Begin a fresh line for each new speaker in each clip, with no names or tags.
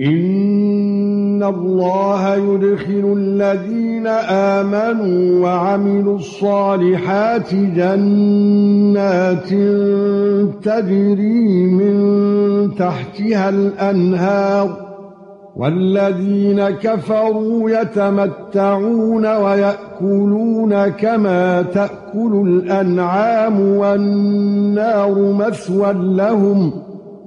ان الله يدخل الذين امنوا وعملوا الصالحات جنات تجري من تحتها الانهار والذين كفروا يتمتعون ويأكلون كما تأكل الأنعام والنار مثوى لهم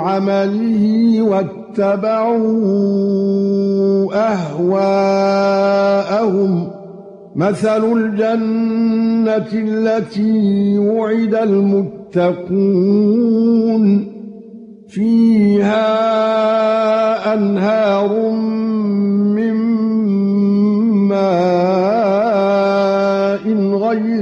عمله واتبعوا أهواءهم. مثل الجنة التي وعد المتقون. فيها أنهار من ماء.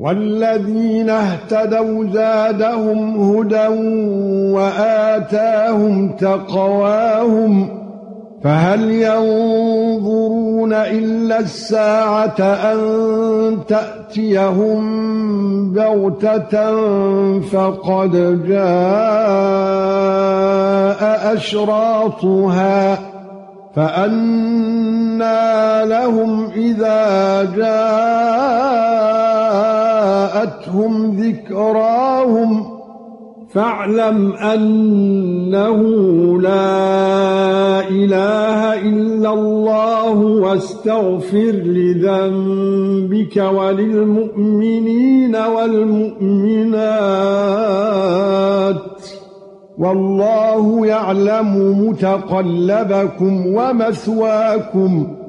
والذين اهتدوا زادهم هدى وآتاهم تقواهم فهل ينظرون إلا الساعة أن تأتيهم بغتة فقد جاء أشراطها فأنى لهم إذا جاءتهم ذكراهم فاعلم أنه لا إله إلا الله واستغفر لذنبك وللمؤمنين والمؤمنات والله يعلم متقلبكم ومثواكم